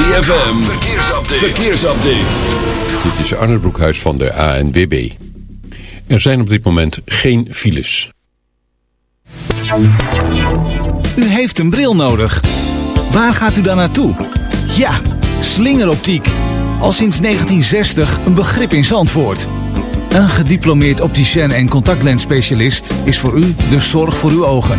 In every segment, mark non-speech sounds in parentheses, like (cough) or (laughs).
ZFM, verkeersupdate. verkeersupdate. Dit is Arne Broekhuis van de ANWB. Er zijn op dit moment geen files. U heeft een bril nodig. Waar gaat u dan naartoe? Ja, slingeroptiek. Al sinds 1960 een begrip in Zandvoort. Een gediplomeerd opticien en contactlensspecialist is voor u de zorg voor uw ogen.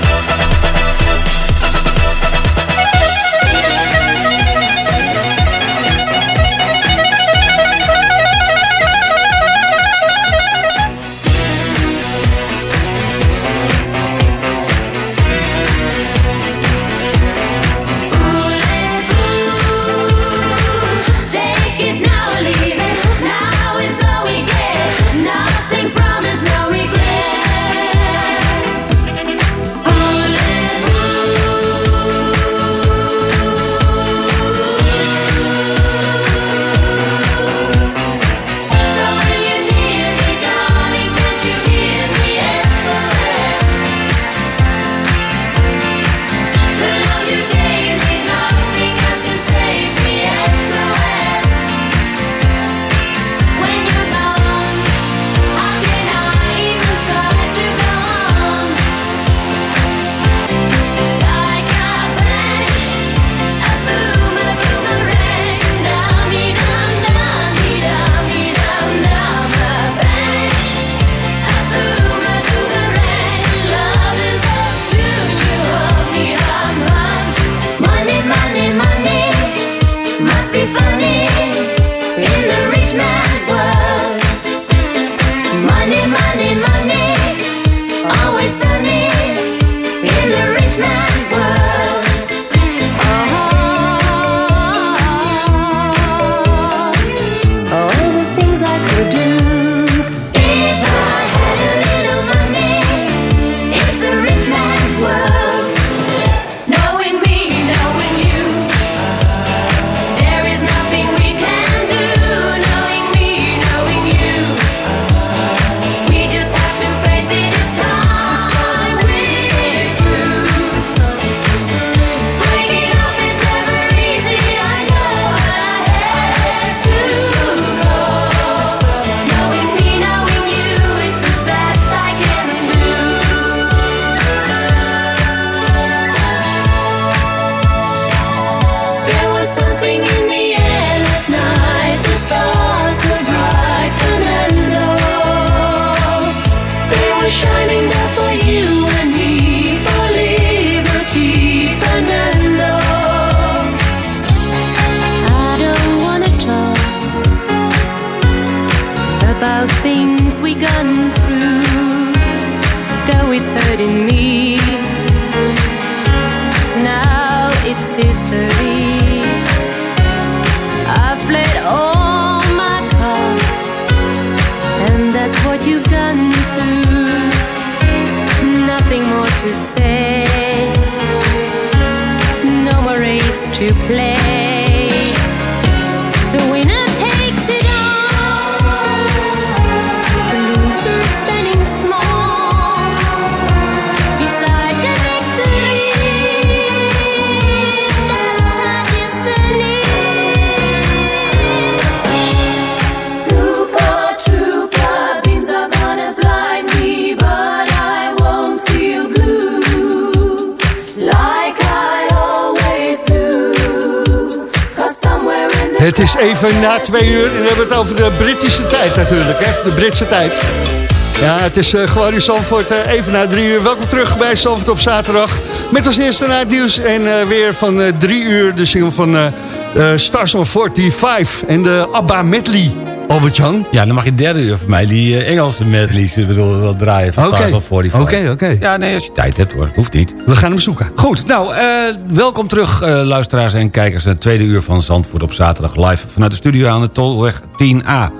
Twee uur en we hebben het over de Britische tijd natuurlijk, hè? de Britse tijd. Ja, het is uh, gewoon in Zandvoort uh, even na drie uur. Welkom terug bij Zandvoort op zaterdag. Met als eerste naar het nieuws en uh, weer van drie uur de single van Stars on 45 en de ABBA medley. Albert-Jan? Ja, dan mag je derde uur voor mij die Engelse medleys bedoel, wel draaien van Stars on 45. Oké, oké. Okay. Ja, nee, als je tijd hebt hoor, hoeft niet. We gaan hem zoeken. Goed, nou, welkom terug luisteraars en kijkers... naar het tweede uur van Zandvoort op zaterdag live... vanuit de studio aan de Tolweg 10A.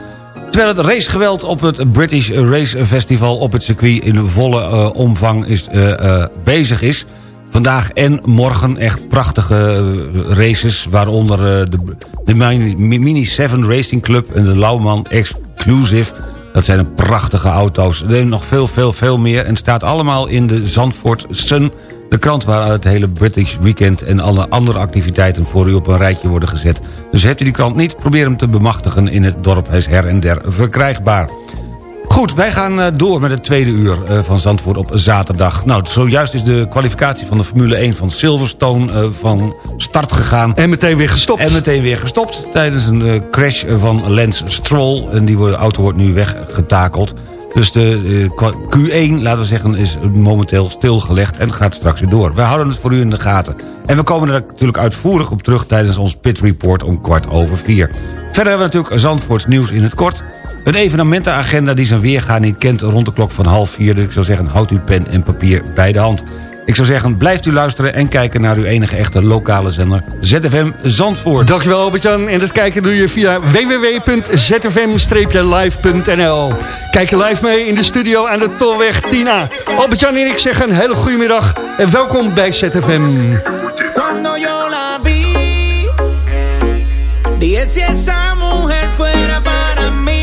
Terwijl het racegeweld op het British Race Festival op het circuit in volle uh, omvang is, uh, uh, bezig is. Vandaag en morgen echt prachtige races, waaronder de, de Mini 7 Racing Club en de Lauwman Exclusive. Dat zijn prachtige auto's. Er nog veel, veel, veel meer en staat allemaal in de Zandvoort Sun de krant waar het hele British Weekend en alle andere activiteiten voor u op een rijtje worden gezet. Dus hebt u die krant niet, probeer hem te bemachtigen in het dorp. Hij is her en der verkrijgbaar. Goed, wij gaan eh, door met het tweede uur eh, van Zandvoort op zaterdag. Nou, zojuist is de kwalificatie van de Formule 1 van Silverstone uh, van start gegaan. En meteen weer gestopt. En meteen weer gestopt tijdens een crash van Lance Stroll. En die auto wordt nu weggetakeld. Dus de Q1, laten we zeggen, is momenteel stilgelegd en gaat straks weer door. We houden het voor u in de gaten. En we komen er natuurlijk uitvoerig op terug tijdens ons pit report om kwart over vier. Verder hebben we natuurlijk Zandvoorts nieuws in het kort. Een evenementenagenda die zijn weerga niet kent rond de klok van half vier. Dus ik zou zeggen, houd uw pen en papier bij de hand. Ik zou zeggen, blijft u luisteren en kijken naar uw enige echte lokale zender ZFM Zandvoort. Dankjewel Albert-Jan. En dat kijken doe je via www.zfm-live.nl Kijk je live mee in de studio aan de Tolweg Tina. Albert-Jan en ik zeggen een hele goede middag en welkom bij ZFM. Cuando yo la vi, dije si esa mujer fuera para mí.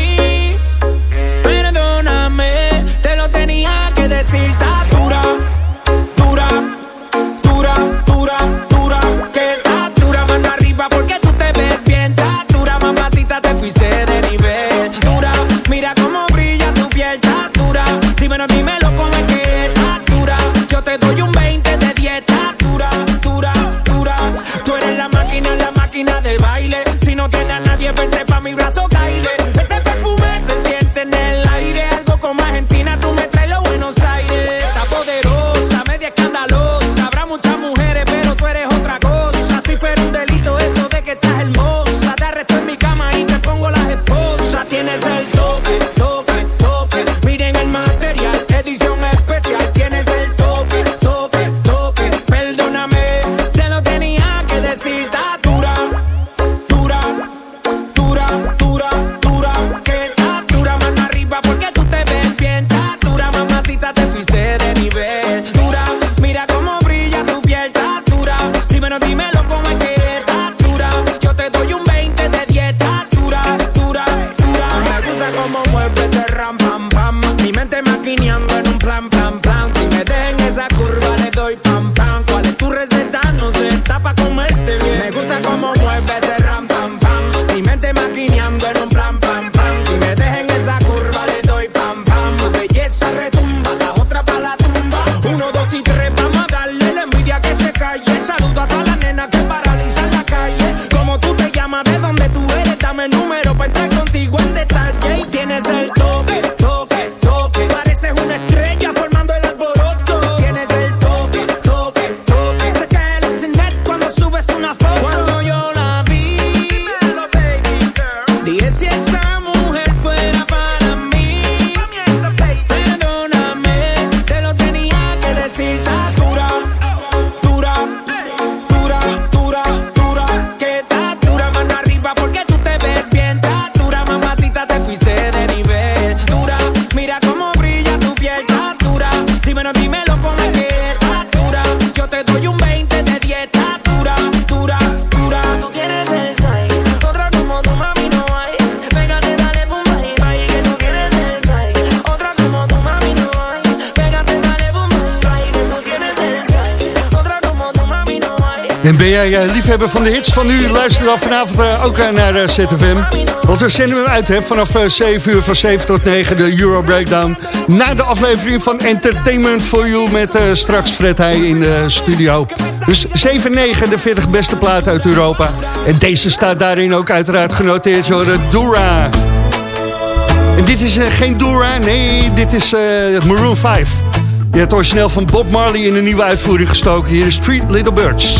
Ben jij eh, liefhebber van de hits van nu? Luister dan vanavond eh, ook eh, naar ZFM. Want we zenden hem uit hè, vanaf eh, 7 uur van 7 tot 9 de Euro Breakdown. Na de aflevering van Entertainment for You met straks Fred Heij in de studio. Dus 7, 9, de 40 beste platen uit Europa. En deze staat daarin ook uiteraard genoteerd door de Dura. En dit is geen Dura, nee, dit is Maroon 5. Je hebt origineel van Bob Marley in een nieuwe uitvoering gestoken. Hier is Street Little Birds.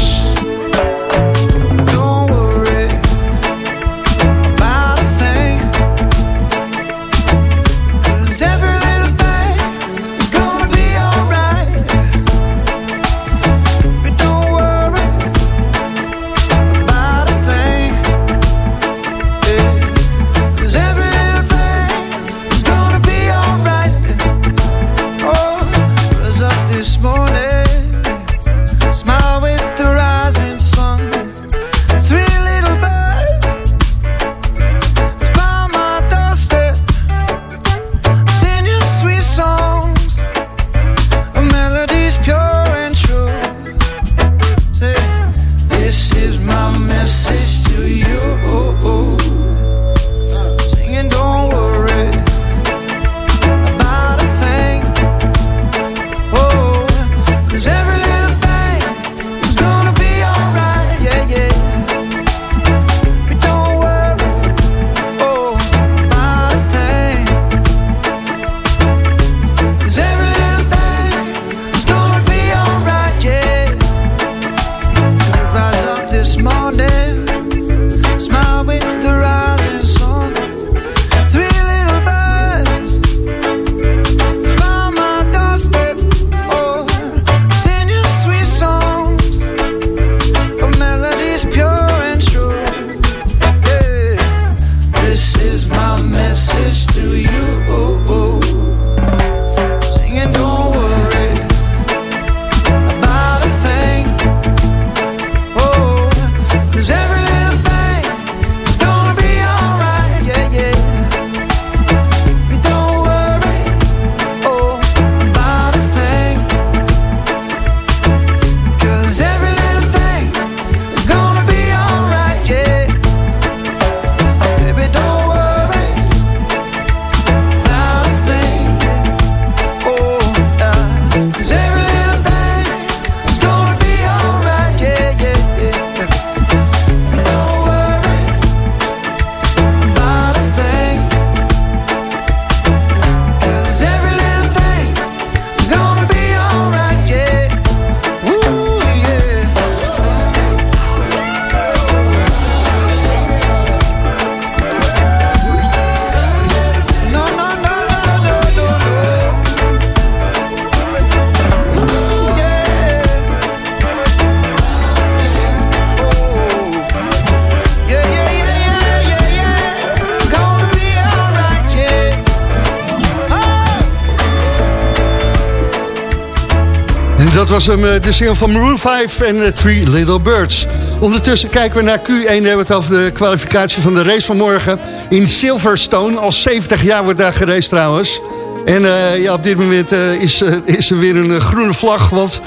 Dat was hem, eh, de single van Maroon 5 en eh, Three Little Birds. Ondertussen kijken we naar Q1. Hebben we het over de kwalificatie van de race van morgen. In Silverstone. Al 70 jaar wordt daar geraced trouwens. En eh, ja, op dit moment is, is er weer een groene vlag. Want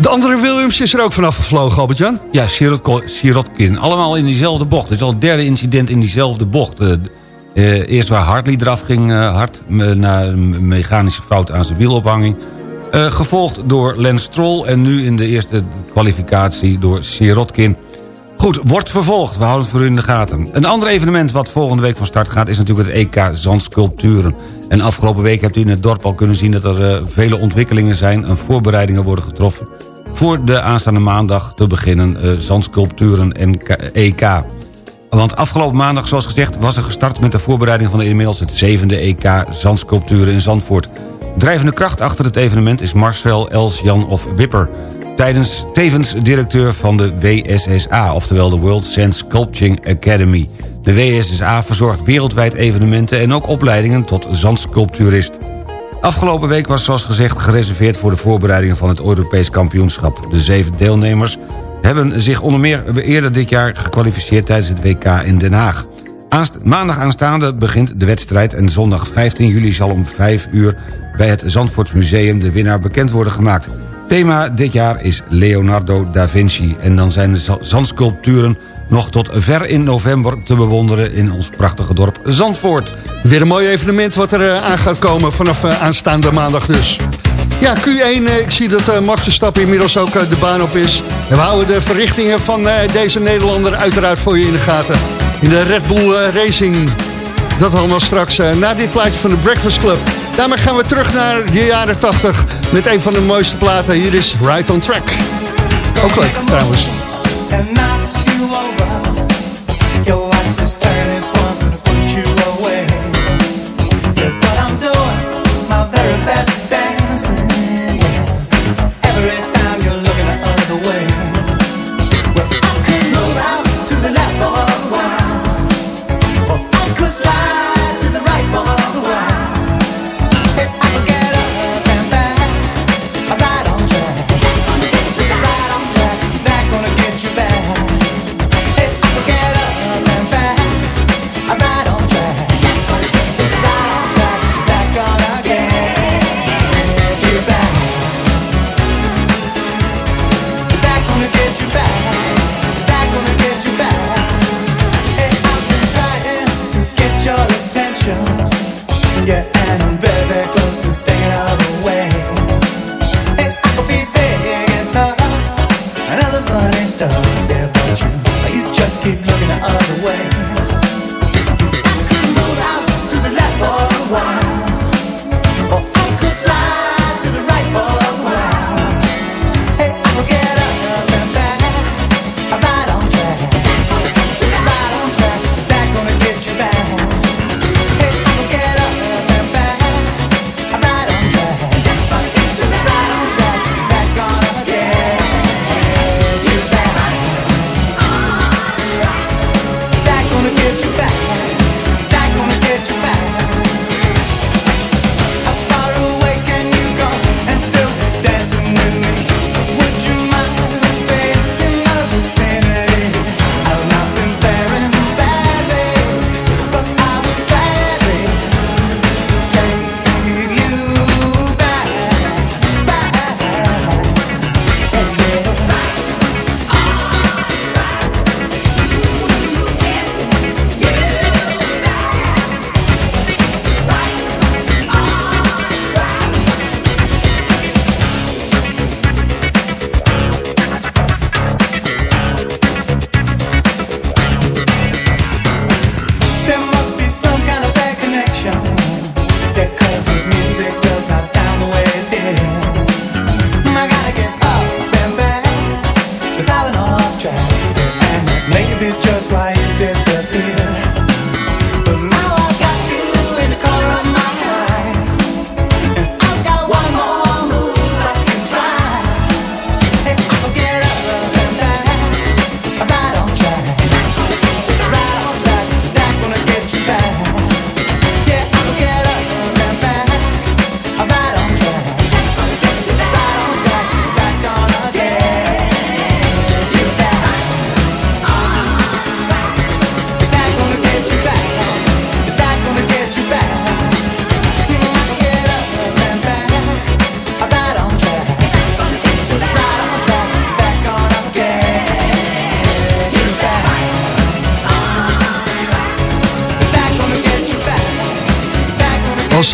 de andere Williams is er ook vanaf gevlogen, Albert-Jan. Ja, Sirotkin. Allemaal in diezelfde bocht. Het is al het derde incident in diezelfde bocht. Eerst waar Hartley eraf ging hard... na een mechanische fout aan zijn wielophanging. Eh, gevolgd door Lance Stroll. En nu in de eerste kwalificatie door Sirotkin. Goed, wordt vervolgd. We houden het voor u in de gaten. Een ander evenement wat volgende week van start gaat... is natuurlijk het EK Zandsculpturen. En afgelopen week hebt u in het dorp al kunnen zien... dat er eh, vele ontwikkelingen zijn en voorbereidingen worden getroffen... voor de aanstaande maandag te beginnen eh, Zandsculpturen NK EK. Want afgelopen maandag, zoals gezegd, was er gestart met de voorbereiding van de inmiddels het zevende EK Zandsculpturen in Zandvoort. Drijvende kracht achter het evenement is Marcel Els-Jan of Wipper. Tijdens, tevens directeur van de WSSA, oftewel de World Sand Sculpting Academy. De WSSA verzorgt wereldwijd evenementen en ook opleidingen tot zandsculpturist. Afgelopen week was zoals gezegd gereserveerd voor de voorbereidingen van het Europees kampioenschap. De zeven deelnemers hebben zich onder meer eerder dit jaar gekwalificeerd tijdens het WK in Den Haag. Aanst maandag aanstaande begint de wedstrijd en zondag 15 juli zal om 5 uur bij het Zandvoortsmuseum de winnaar bekend worden gemaakt. Thema dit jaar is Leonardo da Vinci. En dan zijn de za- zandsculpturen nog tot ver in november te bewonderen... in ons prachtige dorp Zandvoort. Weer een mooi evenement wat er eh, aan gaat komen vanaf eh, aanstaande maandag dus. Ja, Q1, eh, ik zie dat Max Verstappen inmiddels ook de baan op is. En we houden de verrichtingen van deze Nederlander uiteraard voor je in de gaten. In de Red Bull eh, Racing. Dat allemaal straks eh, na dit plaatje van de Breakfast Club. Daarmee gaan we terug naar de jaren 80 met een van de mooiste platen. Hier is Right on Track. Ook leuk trouwens. and you.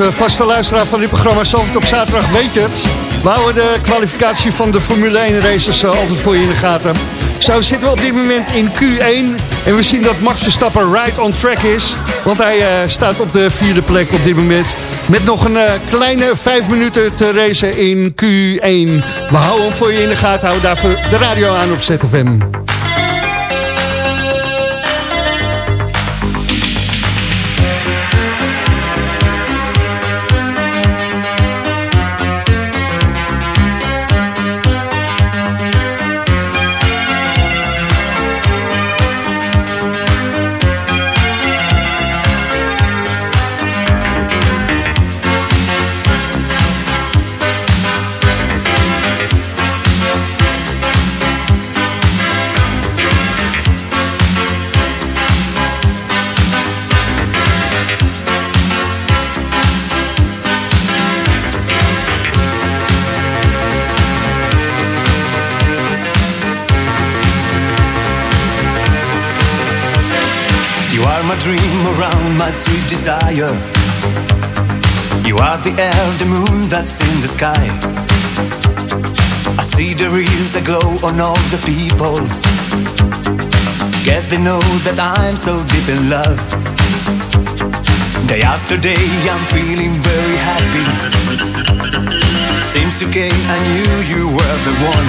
Eh, vaste luisteraar van dit programma Zalvert op zaterdag weet je het. We houden de kwalificatie van de Formule 1 races eh, altijd voor je in de gaten. Zo zitten we op dit moment in Q1. En we zien dat Max Verstappen right on track is. Want hij eh, staat op de vierde plek op dit moment. Met nog een kleine vijf minuten te racen in Q1. We houden hem voor je in de gaten. Houden daarvoor de radio aan op ZFM. My dream around my sweet desire. You are the air, the moon that's in the sky. I see the rays that glow on all the people. Guess they know that I'm so deep in love. Day after day, I'm feeling very happy. You came, I knew you were the one.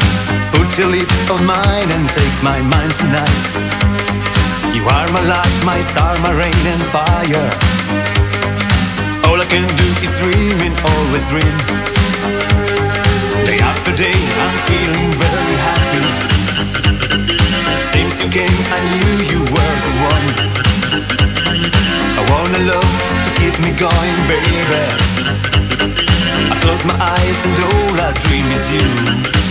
Put your lips on mine and take my mind tonight. You are my light, my star, my rain and fire. All I can do is dream and always dream. Day after day, I'm feeling very happy. Since you came, I knew you were the one. I want a love to keep me going, baby. I close my eyes and all I dream is you.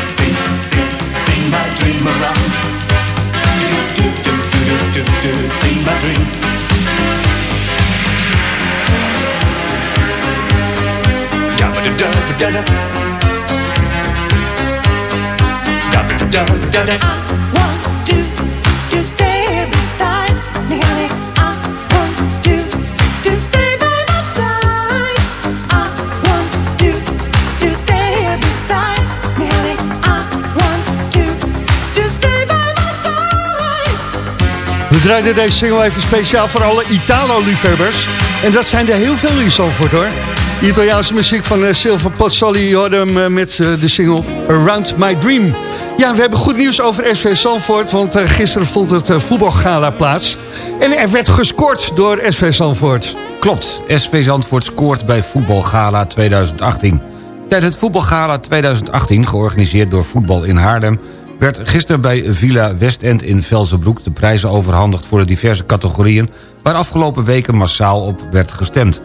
dream around. Do do do do do do do do. See my dream. da da da da da da. I want to to stay. Draaiden deze single even speciaal voor alle Italo-liefhebbers. En dat zijn er heel veel in Zandvoort hoor. Italiaanse muziek van uh, Silver Pozzoli, hoorde eh, met eh, de single Around My Dream. Ja, we hebben goed nieuws over SV Zandvoort, want gisteren vond het voetbalgala plaats. En er werd gescoord door SV Zandvoort. Klopt, SV Zandvoort scoort bij Voetbalgala 2018. Tijdens het Voetbalgala 2018, georganiseerd door Voetbal in Haarlem... werd gisteren bij Villa Westend in Velzenbroek... de prijzen overhandigd voor de diverse categorieën... waar afgelopen weken massaal op werd gestemd.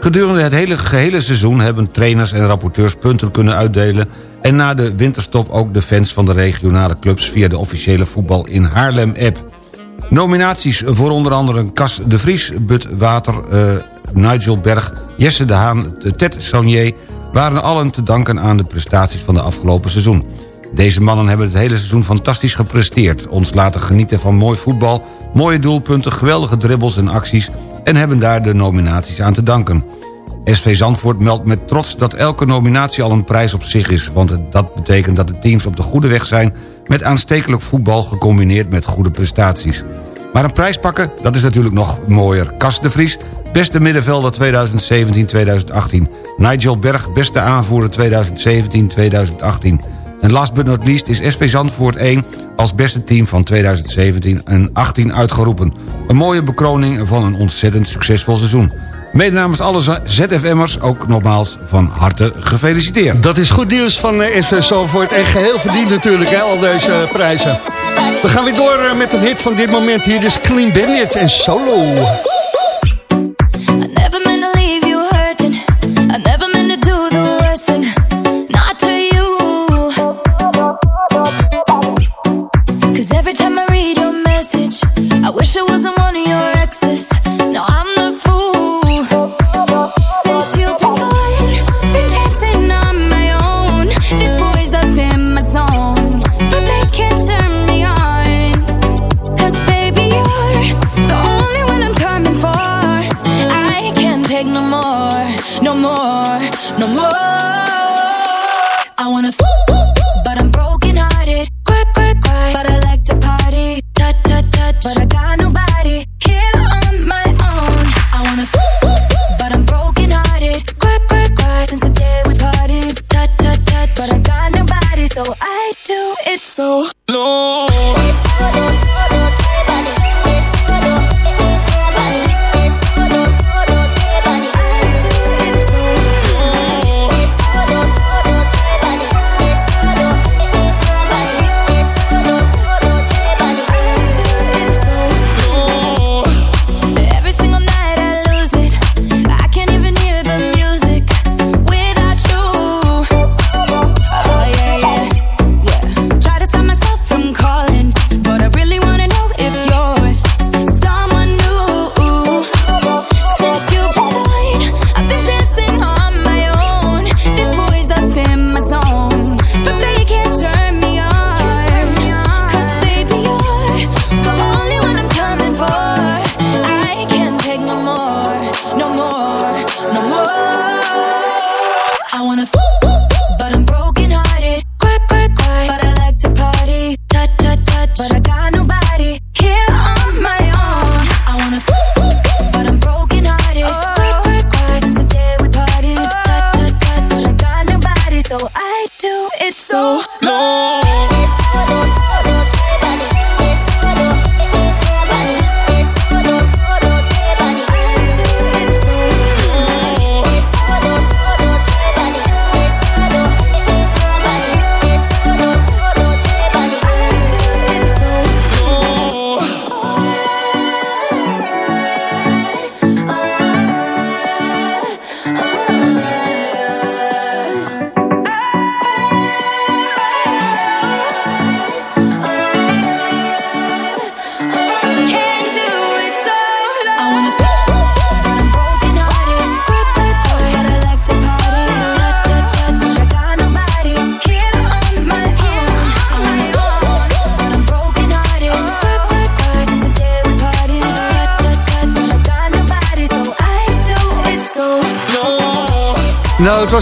Gedurende het hele gehele seizoen hebben trainers en rapporteurs punten kunnen uitdelen... en na de winterstop ook de fans van de regionale clubs... via de officiële Voetbal in Haarlem-app. Nominaties voor onder andere Cas de Vries, But Water, eh, Nigel Berg, Jesse de Haan, Ted Saunier... waren allen te danken aan de prestaties van de afgelopen seizoen. Deze mannen hebben het hele seizoen fantastisch gepresteerd... ons laten genieten van mooi voetbal, mooie doelpunten, geweldige dribbles en acties... en hebben daar de nominaties aan te danken. SV Zandvoort meldt met trots dat elke nominatie al een prijs op zich is... want dat betekent dat de teams op de goede weg zijn... met aanstekelijk voetbal gecombineerd met goede prestaties. Maar een prijs pakken, dat is natuurlijk nog mooier. Cas de Vries, beste middenvelder 2017-2018. Nigel Berg, beste aanvoerder 2017-2018. En last but not least is SV Zandvoort 1 als beste team van 2017 en 18 uitgeroepen. Een mooie bekroning van een ontzettend succesvol seizoen. Mede namens alle ZFM'ers ook nogmaals van harte gefeliciteerd. Dat is goed nieuws van eh, SV Zandvoort en geheel verdiend natuurlijk, hè, al deze prijzen. We gaan weer door eh, met een hit van dit moment. Hier is Clean Bandit en Solo.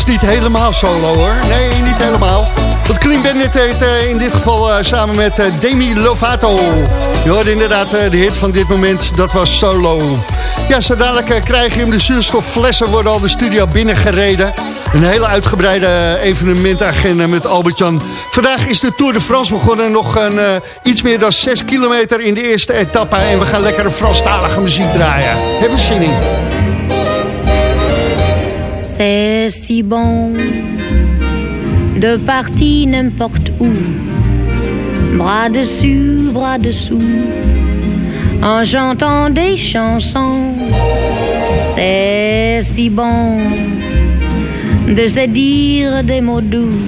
Was niet helemaal solo hoor. Nee, niet helemaal. Want Clean Bandit eh, in dit geval eh, samen met eh, Demi Lovato. Je hoorde inderdaad eh, de hit van dit moment, dat was solo. Ja, zo dadelijk krijg je hem. De zuurstofflessen worden al de studio binnengereden. Een hele uitgebreide evenementagenda met Albert-Jan. Vandaag is de Tour de France begonnen. Nog een, iets meer dan 6 kilometer in de eerste etappe. En we gaan lekkere Franstalige muziek draaien. Hebben we zin in. C'est si bon de partir n'importe où, bras dessus, bras dessous, en chantant des chansons. C'est si bon de se dire des mots doux,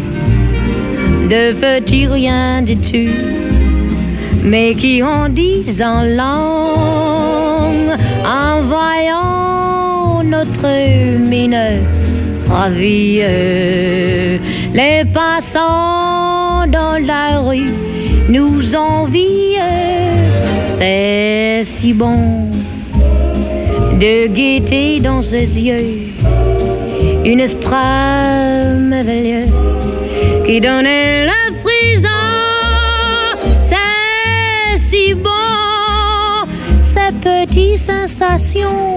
de petits rien du tout, mais qui en disent en langue, en voyant notre mine ravie. Les passants dans la rue nous envient, c'est si bon de gaieté dans ses yeux, une esprit merveilleux qui donnait la prison. C'est si bon, ces petites sensations,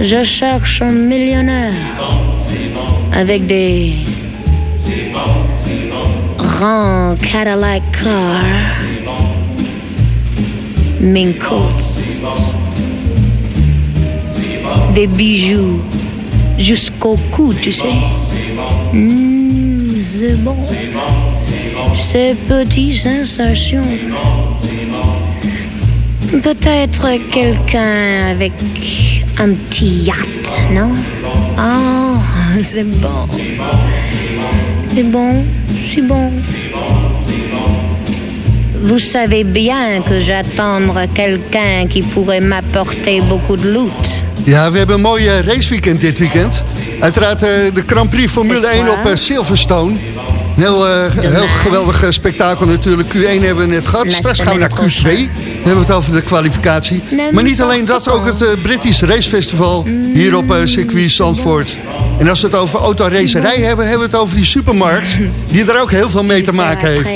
Je cherche un millionnaire avec des grands Cadillac cars, mink coats, des bijoux jusqu'au cou, tu sais. Mm, c'est bon. Ces petites sensations. Peut-être quelqu'un avec un petit yacht, non Ah, (laughs) c'est bon. C'est bon, c'est bon. Vous savez bien que j'attendre quelqu'un qui pourrait m'apporter beaucoup de loot. Ja, we hebben een mooi eh, raceweekend dit weekend. Uiteraard eh, de Grand Prix Formule C'est 1 waar. op eh, Silverstone. Een heel, eh, heel geweldig eh, spektakel natuurlijk. Q1 hebben we net gehad. Straks gaan we naar Q2. Dan hebben we het over de kwalificatie. Maar niet alleen dat, ook het eh, British Race Festival hier op circuit Zandvoort. En als we het over autoracerij hebben, hebben we het over die supermarkt. Die er ook heel veel mee te maken heeft.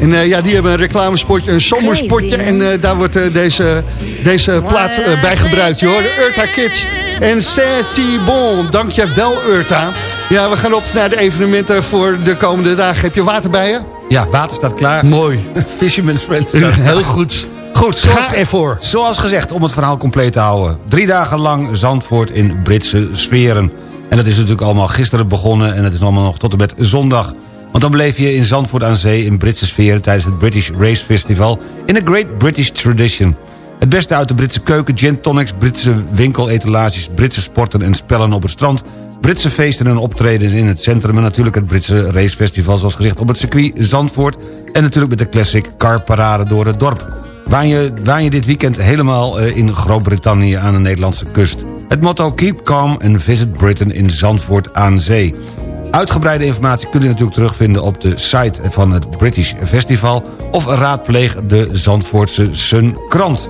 En ja, die hebben een reclamespotje, een zomerspotje. En daar wordt deze, deze plaat bij gebruikt. Je hoorde Urta Kids en si bon. Dank je wel, Urta. Ja, we gaan op naar de evenementen voor de komende dagen. Heb je water bij je? Ja, water staat klaar. Mooi. (laughs) Fisherman's Friend. Heel goed. Goed, Ga ervoor. Zoals gezegd, om het verhaal compleet te houden. Drie dagen lang Zandvoort in Britse sferen. En dat is natuurlijk allemaal gisteren begonnen... en het is allemaal nog tot en met zondag. Want dan bleef je in Zandvoort aan zee in Britse sferen... tijdens het British Race Festival in a Great British Tradition. Het beste uit de Britse keuken, gin tonics, Britse winkeletalages... Britse sporten en spellen op het strand... Britse feesten en optredens in het centrum... en natuurlijk het Britse racefestival, zoals gezegd, op het circuit Zandvoort... en natuurlijk met de classic car parade door het dorp. Waan je, waan je dit weekend helemaal eh, in Groot-Brittannië aan de Nederlandse kust. Het motto Keep Calm and Visit Britain in Zandvoort aan Zee. Uitgebreide informatie kunt u natuurlijk terugvinden op de site van het British Festival... of raadpleeg de Zandvoortse Sun krant.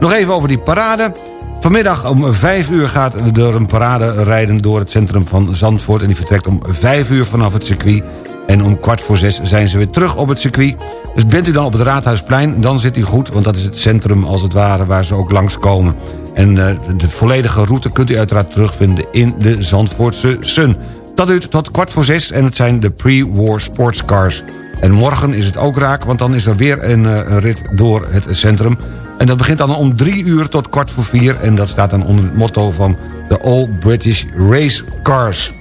Nog even over die parade. Vanmiddag om 5 uur gaat er een parade rijden door het centrum van Zandvoort... en die vertrekt om 5 uur vanaf het circuit. En om kwart voor zes zijn ze weer terug op het circuit. Dus bent u dan op het Raadhuisplein, dan zit u goed... want dat is het centrum als het ware waar ze ook langskomen. En eh, de volledige route kunt u uiteraard terugvinden in de Zandvoortse Sun. Dat duurt tot kwart voor zes en het zijn de pre-war sportscars. En morgen is het ook raak, want dan is er weer een, eh, een rit door het centrum. En dat begint dan om drie uur tot kwart voor vier... en dat staat dan onder het motto van de All British Race Cars.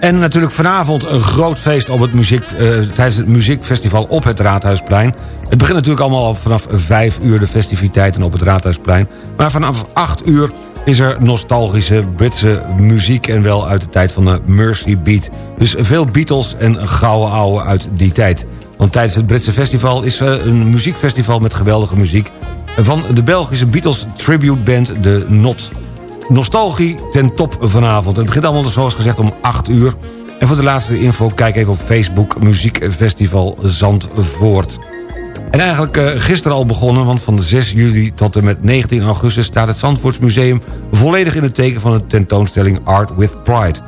En natuurlijk vanavond een groot feest op het muziek, eh, tijdens het muziekfestival op het Raadhuisplein. Het begint natuurlijk allemaal al vanaf vijf uur de festiviteiten op het Raadhuisplein. Maar vanaf acht uur is er nostalgische Britse muziek... en wel uit de tijd van de Mercy Beat. Dus veel Beatles en gouden ouwe uit die tijd. Want tijdens het Britse festival is er een muziekfestival met geweldige muziek... van de Belgische Beatles tribute band De Not. Nostalgie ten top vanavond. Het begint allemaal zoals gezegd om 8 uur. En voor de laatste info kijk even op Facebook Muziekfestival Zandvoort. En eigenlijk eh, gisteren al begonnen, want van 6 juli tot en met 19 augustus... staat het Zandvoortsmuseum volledig in het teken van de tentoonstelling Art with Pride.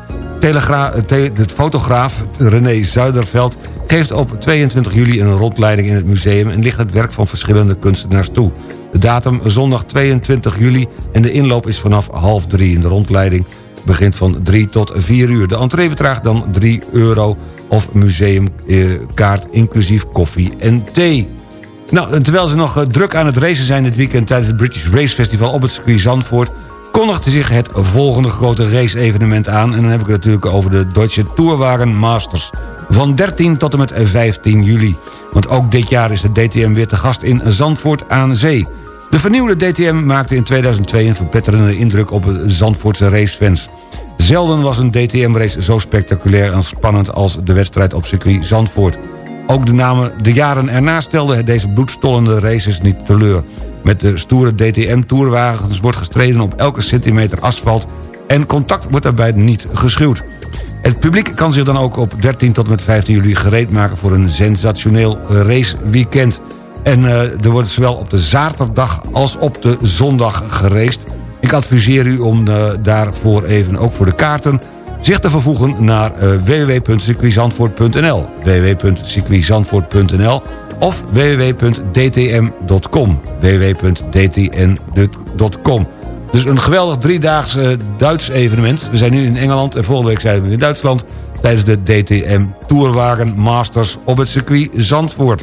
Telegra eh, te- de fotograaf René Zuiderveld geeft op 22 juli een rondleiding in het museum... en ligt het werk van verschillende kunstenaars toe. De datum zondag 22 juli en de inloop is vanaf half drie. In de rondleiding begint van 3 tot 4 uur. De entree bedraagt dan 3 euro of museumkaart inclusief koffie en thee. Nou, terwijl ze nog eh, druk aan het racen zijn dit weekend... tijdens het British Race Festival op het circuit Zandvoort... kondigde zich het volgende grote race-evenement aan. En dan heb ik het natuurlijk over de Deutsche Tourwagen Masters. Van 13 tot en met 15 juli. Want ook dit jaar is de DTM weer te gast in Zandvoort aan Zee. De vernieuwde DTM maakte in 2002 een verpletterende indruk op de Zandvoortse racefans. Zelden was een DTM-race zo spectaculair en spannend als de wedstrijd op circuit Zandvoort. Ook de, namen, de jaren erna stelden deze bloedstollende races niet teleur. Met de stoere DTM-tourwagens wordt gestreden op elke centimeter asfalt... en contact wordt daarbij niet geschuwd. Het publiek kan zich dan ook op 13 tot en met 15 juli gereed maken... voor een sensationeel raceweekend. En eh, er wordt zowel op de zaterdag als op de zondag geraced. Ik adviseer u om eh, daarvoor even, ook voor de kaarten... zich te vervoegen naar eh, www.circuitzandvoort.nl www.circuitzandvoort.nl of www.dtm.com www.dtn.com Dus een geweldig driedaags eh, Duits evenement. We zijn nu in Engeland en volgende week zijn we in Duitsland... tijdens de DTM Tourwagen Masters op het circuit Zandvoort.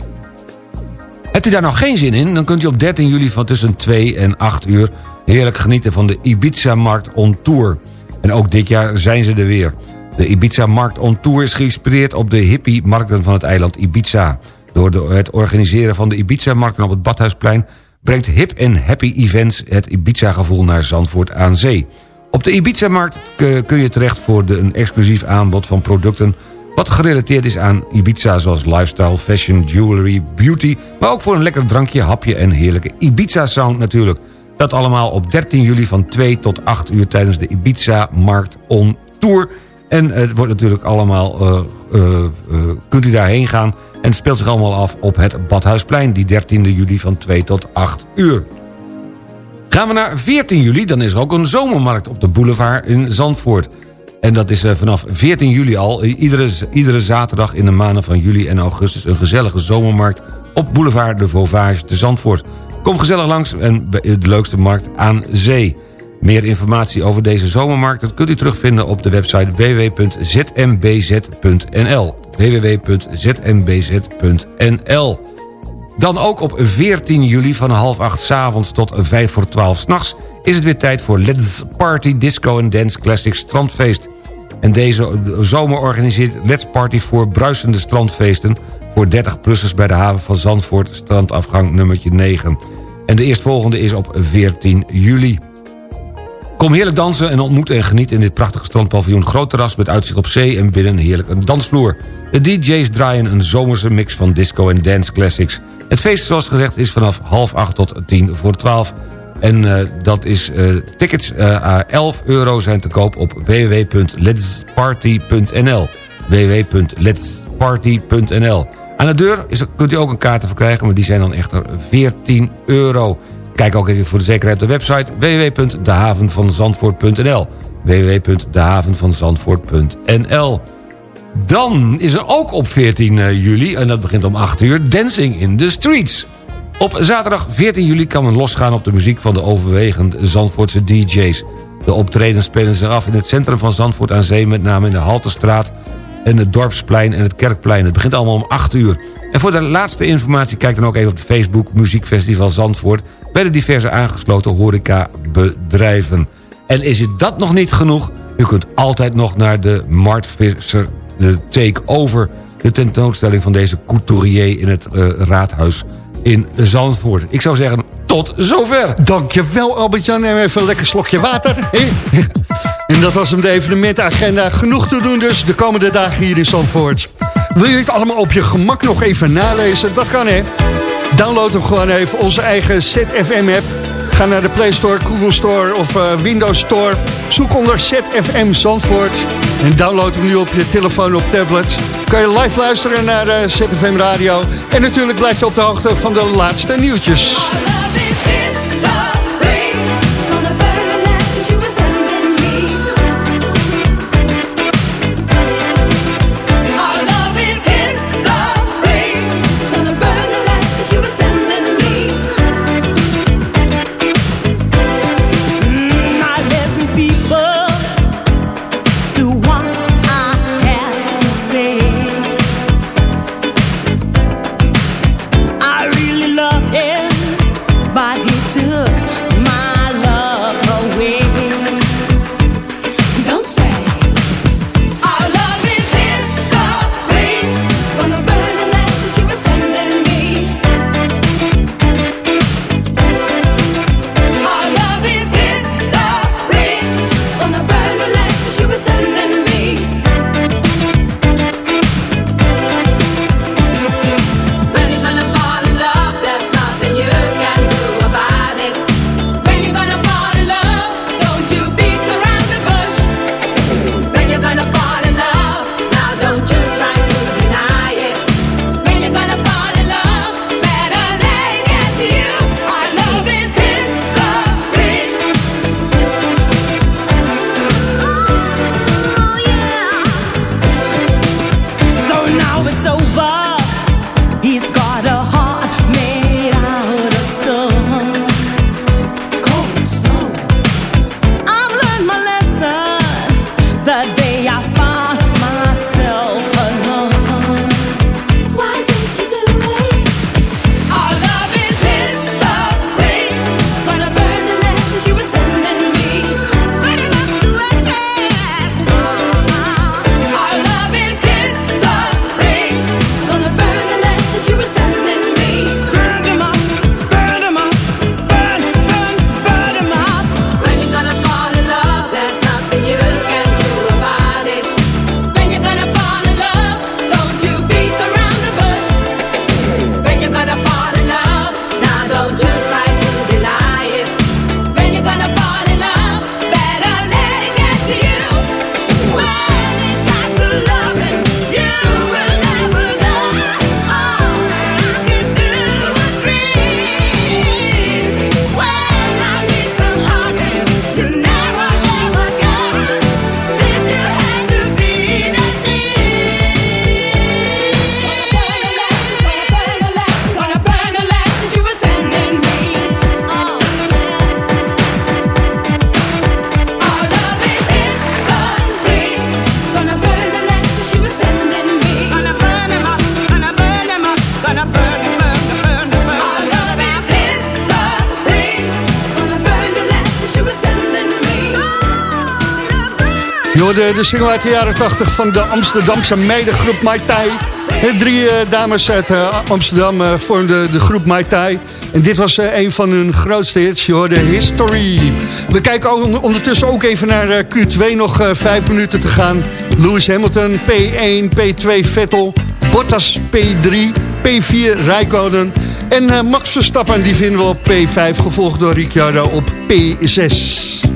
Hebt u daar nog geen zin in, dan kunt u op 13 juli van tussen 2 en 8 uur... heerlijk genieten van de Ibiza-markt on Tour. En ook dit jaar zijn ze er weer. De Ibiza-markt on Tour is geïnspireerd op de hippie-markten van het eiland Ibiza. Door het organiseren van de Ibiza-markten op het Badhuisplein... brengt hip en happy events het Ibiza-gevoel naar Zandvoort aan zee. Op de Ibiza-markt kun je terecht voor een exclusief aanbod van producten... wat gerelateerd is aan Ibiza, zoals lifestyle, fashion, jewelry, beauty... maar ook voor een lekker drankje, hapje en heerlijke Ibiza-sound natuurlijk. Dat allemaal op 13 juli van 2 tot 8 uur tijdens de Ibiza-markt on Tour En het wordt natuurlijk allemaal... eh, eh, eh, kunt u daarheen gaan. En het speelt zich allemaal af op het Badhuisplein... die 13e juli van 2 tot 8 uur. Gaan we naar 14 juli, dan is er ook een zomermarkt op de boulevard in Zandvoort. En dat is eh, vanaf 14 juli al, eh, iedere, iedere zaterdag in de maanden van juli en augustus... een gezellige zomermarkt op boulevard de Vauvage te Zandvoort. Kom gezellig langs en de leukste markt aan zee. Meer informatie over deze zomermarkt kunt u terugvinden op de website www.zmbz.nl www.zmbz.nl dan ook op 14 juli van half acht 's avonds tot 5 voor 12 s'nachts... is het weer tijd voor Let's Party Disco and Dance Classic Strandfeest. En deze zomer organiseert Let's Party voor bruisende strandfeesten... voor 30-plussers bij de haven van Zandvoort, strandafgang nummertje 9. En de eerstvolgende is op 14 juli. Kom heerlijk dansen en ontmoet en geniet in dit prachtige strandpaviljoen. Groot terras met uitzicht op zee en binnen heerlijk een dansvloer. De DJ's draaien een zomerse mix van disco en dance classics. Het feest, zoals gezegd, is vanaf half acht tot tien voor twaalf. En eh, dat is eh, tickets eh, à 11 euro zijn te koop op www.letsparty.nl www.letsparty.nl Aan de deur is, kunt u ook een kaart verkrijgen, maar die zijn dan echter 14 euro. Kijk ook even voor de zekerheid op de website www.dehavenvanzandvoort.nl www.dehavenvanzandvoort.nl Dan is er ook op 14 juli, en dat begint om 8 uur, Dancing in the Streets. Op zaterdag 14 juli kan men losgaan op de muziek van de overwegend Zandvoortse DJ's. De optredens spelen zich af in het centrum van Zandvoort aan Zee... met name in de Haltestraat en het Dorpsplein en het Kerkplein. Het begint allemaal om 8 uur. En voor de laatste informatie kijk dan ook even op de Facebook... Muziekfestival Zandvoort... bij de diverse aangesloten horecabedrijven. En is het dat nog niet genoeg? U kunt altijd nog naar de Martvisser de Take-Over... de tentoonstelling van deze couturier in het eh, raadhuis in Zandvoort. Ik zou zeggen, tot zover. Dankjewel Albert-Jan. En even een lekker slokje water. En dat was hem de evenementenagenda. Genoeg te doen dus de komende dagen hier in Zandvoort. Wil je het allemaal op je gemak nog even nalezen? Dat kan hè. Download hem gewoon even, onze eigen ZFM-app. Ga naar de Play Store, Google Store of eh, Windows Store. Zoek onder ZFM Zandvoort. En download hem nu op je telefoon of tablet. Kan je live luisteren naar eh, ZFM Radio. En natuurlijk blijf je op de hoogte van de laatste nieuwtjes. De single uit de jaren 80 van de Amsterdamse meidengroep Mai Tai. Drie eh, dames uit eh, Amsterdam eh, vormden de groep Mai Tai. En dit was een van hun grootste hits. Je hoorde History. We kijken on- ondertussen ook even naar eh, Q2. Nog vijf minuten te gaan. Lewis Hamilton, P1, P2 Vettel. Bottas P3, P4 Rijkonen. En Max Verstappen die vinden we op P5. Gevolgd door Ricciardo op P6.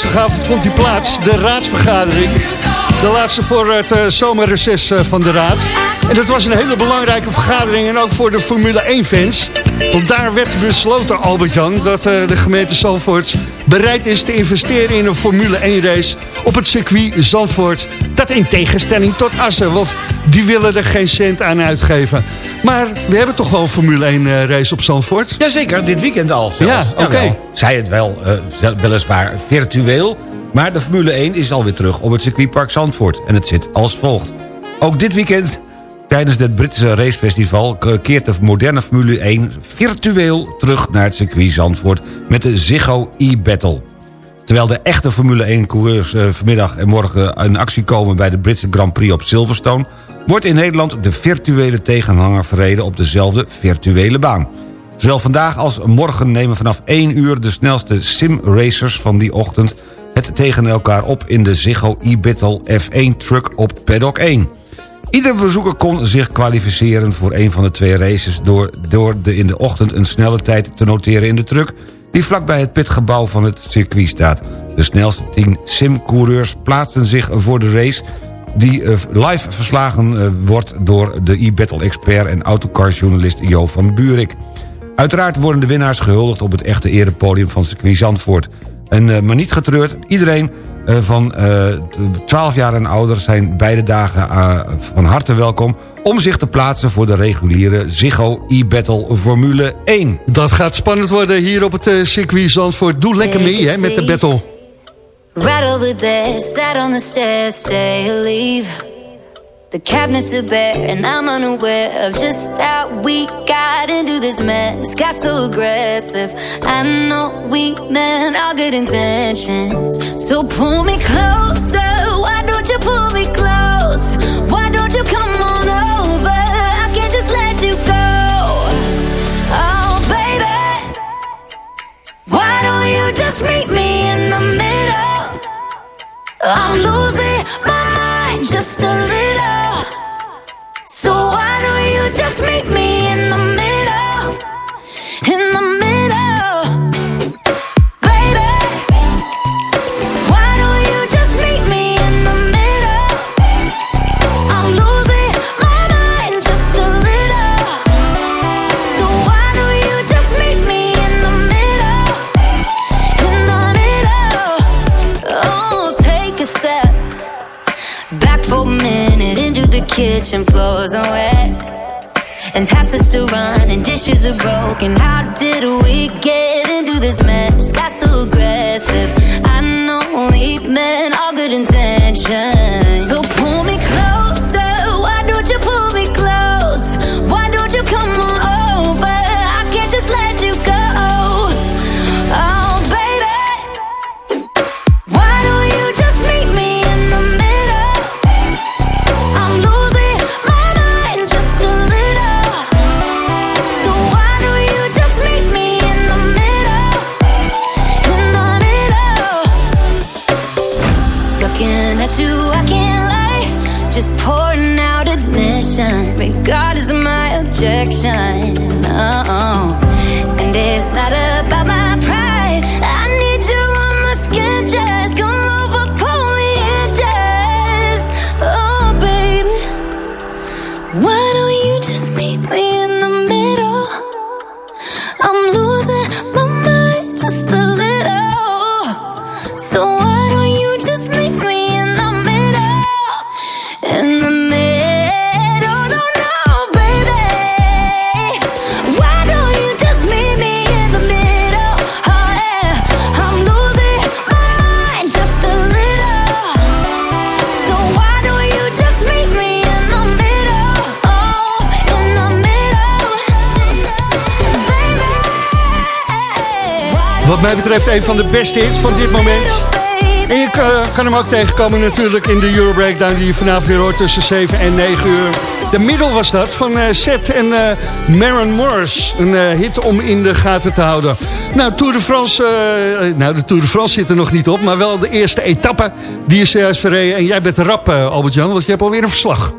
Dinsdagavond vond die plaats, de raadsvergadering. De laatste voor het eh, zomerreces eh, van de raad. En dat was een hele belangrijke vergadering en ook voor de Formule 1-fans. Want daar werd besloten, Albert-Jan, dat eh, de gemeente Zandvoort bereid is te investeren in een Formule 1-race op het circuit Zandvoort. Dat in tegenstelling tot Assen, want die willen er geen cent aan uitgeven. Maar we hebben toch wel een Formule 1-race op Zandvoort? Jazeker, dit weekend al zelfs. Ja, oké. Zij het wel, eh, weliswaar virtueel... maar de Formule 1 is alweer terug op het circuitpark Zandvoort. En het zit als volgt. Ook dit weekend, tijdens het Britse racefestival... ke- keert de moderne Formule 1 virtueel terug naar het circuit Zandvoort... met de Ziggo e-Battle. Terwijl de echte Formule 1-coureurs eh, vanmiddag en morgen in actie komen... bij de Britse Grand Prix op Silverstone... wordt in Nederland de virtuele tegenhanger verreden op dezelfde virtuele baan. Zowel vandaag als morgen nemen vanaf 1 uur de snelste sim-racers van die ochtend... het tegen elkaar op in de Ziggo e-Battle F1 Truck op Paddock 1. Ieder bezoeker kon zich kwalificeren voor een van de twee races... door, door de in de ochtend een snelle tijd te noteren in de truck... die vlakbij het pitgebouw van het circuit staat. De snelste tien simcoureurs plaatsten zich voor de race die eh, live verslagen eh, wordt door de e-battle-expert... en autocarjournalist Jo van Buurik. Uiteraard worden de winnaars gehuldigd op het echte erepodium van circuit Zandvoort. En, eh, maar niet getreurd, iedereen eh, van eh, 12 jaar en ouder... zijn beide dagen eh, van harte welkom... om zich te plaatsen voor de reguliere Ziggo e-battle Formule 1. Dat gaat spannend worden hier op het eh, circuit Zandvoort. Doe lekker mee hè, met de battle. Right over there, sat on the stairs, stay or leave. The cabinets are bare, and I'm unaware of just how we got into this mess. Got so aggressive. I know we meant all good intentions. So pull me closer. Why don't you pull me broken. How did we get mij betreft een van de beste hits van dit moment. En je kan, hem ook tegenkomen natuurlijk in de Euro Breakdown... die je vanavond weer hoort tussen 7 en 9 uur. De middel was dat van eh Seth en eh Maren Morris. Een eh, hit om in de gaten te houden. Nou, Tour de France... nou, de Tour de France zit er nog niet op... maar wel de eerste etappe. Die is juist verreden. En jij bent rap, Albert-Jan, want je hebt alweer een verslag.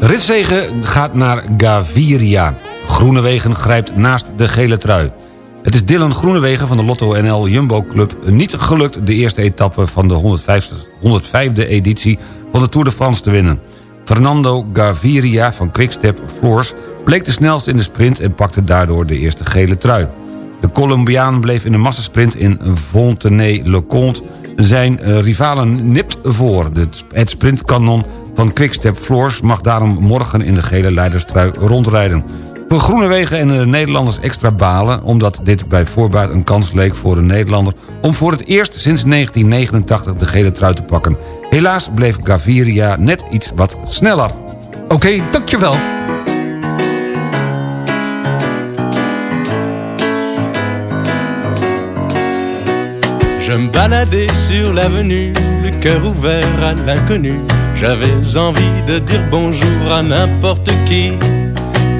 Ritzegen gaat naar Gaviria. Groenewegen grijpt naast de gele trui. Het is Dylan Groenewegen van de Lotto NL Jumbo Club niet gelukt... de eerste etappe van de 105, 105e editie van de Tour de France te winnen. Fernando Gaviria van Quickstep Floors bleek de snelste in de sprint... en pakte daardoor de eerste gele trui. De Colombiaan bleef in de massasprint in Fontenay-le-Comte... zijn eh, rivalen nipt voor. Het sprintkanon van Quickstep Floors mag daarom morgen in de gele leiderstrui rondrijden. Voor Groenewegen en de Nederlanders extra balen... omdat dit bij voorbaat een kans leek voor een Nederlander... om voor het eerst sinds 1989 de gele trui te pakken. Helaas bleef Gaviria net iets wat sneller. Oké, dankjewel. Je me baladais sur l'avenue, le cœur ouvert à l'inconnu. J'avais envie de dire bonjour à n'importe qui,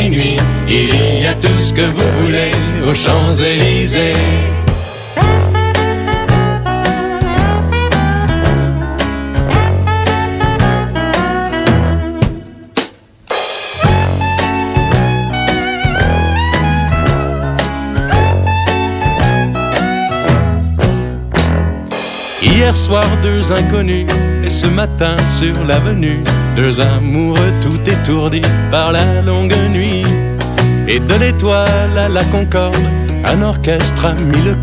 il y a tout ce que vous voulez aux Champs-Élysées. Hier soir, deux inconnus, et ce matin sur l'avenue, deux amoureux tout étourdis par la longue nuit. Et de l'étoile à la concorde, un orchestre a mis le.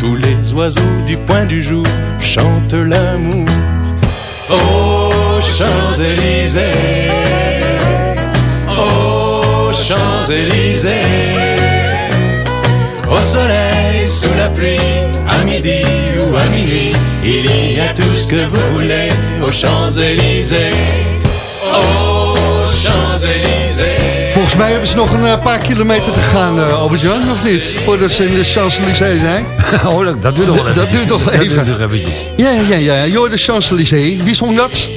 Tous les oiseaux du point du jour chantent l'amour. Aux Champs-Élysées, aux Champs-Élysées, au soleil, sous la pluie, à midi ou à minuit, il y a tout ce que vous voulez aux Champs-Élysées. Volgens mij hebben ze nog een eh, paar kilometer te gaan, eh, Albert-Jan, of niet? Voordat ze in de Champs-Élysées zijn. (laughs) Oh, dat, dat duurt nog wel even. Dat duurt nog wel Dat even. duurt nog eventjes. Ja, ja, ja. Joh, de Champs-Élysées. Wie zong dat?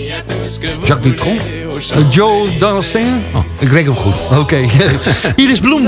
Jacques Dutronc? Eh, Joe Dastin? Oh, ik reken hem goed. Oké. (laughs) Hier is Bloem.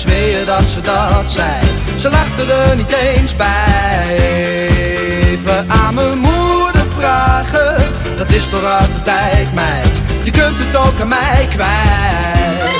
zweer dat ze dat zei. Ze lachte er niet eens bij. Even aan mijn moeder vragen, dat is toch uit de tijd, meid. Je kunt het ook aan mij kwijt.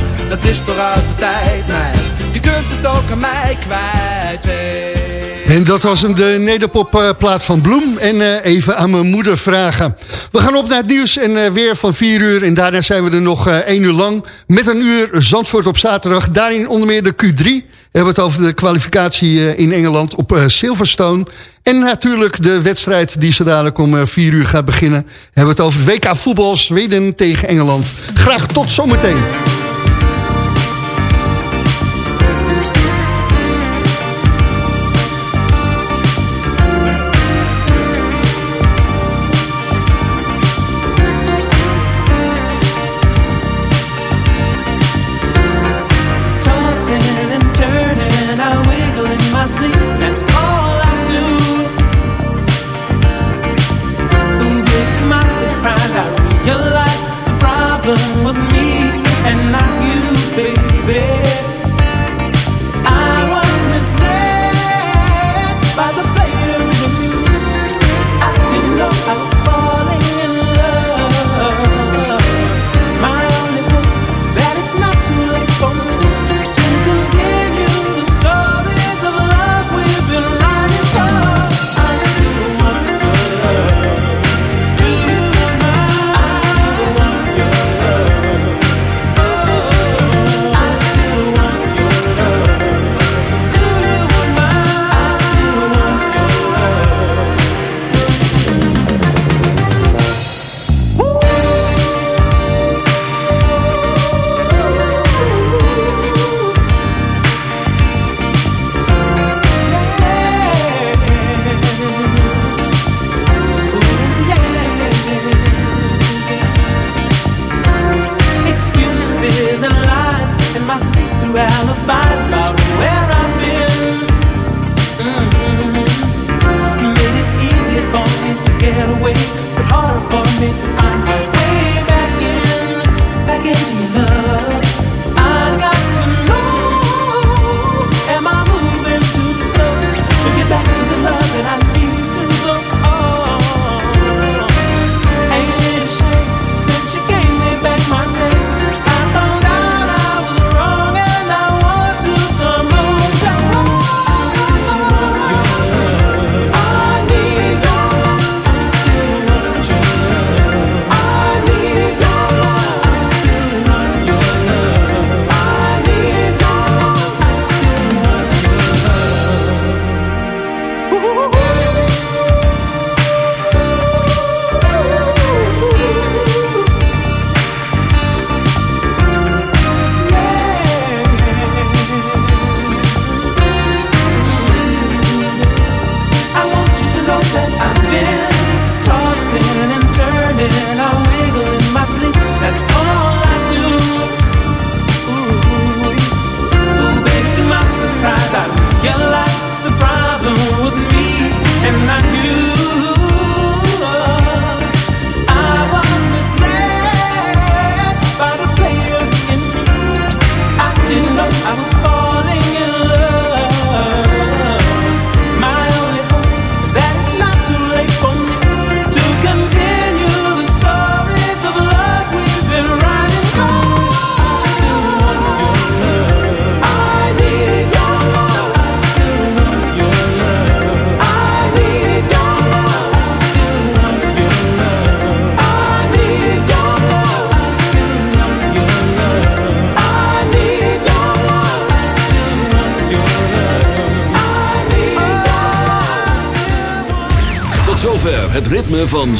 dat is toch uit de tijd, meid. Je kunt het ook aan mij kwijt. En dat was hem, de nederpopplaat eh, van Bloem. En eh, even aan mijn moeder vragen. We gaan op naar het nieuws en eh, weer van 4 uur. En daarna zijn we er nog 1 uur lang. Met een uur Zandvoort op zaterdag. Daarin onder meer de Q3. We hebben het over de kwalificatie in Engeland op Silverstone. En natuurlijk de wedstrijd die ze dadelijk om vier uur gaat beginnen. We hebben het over WK voetbal Zweden tegen Engeland. Graag tot zometeen.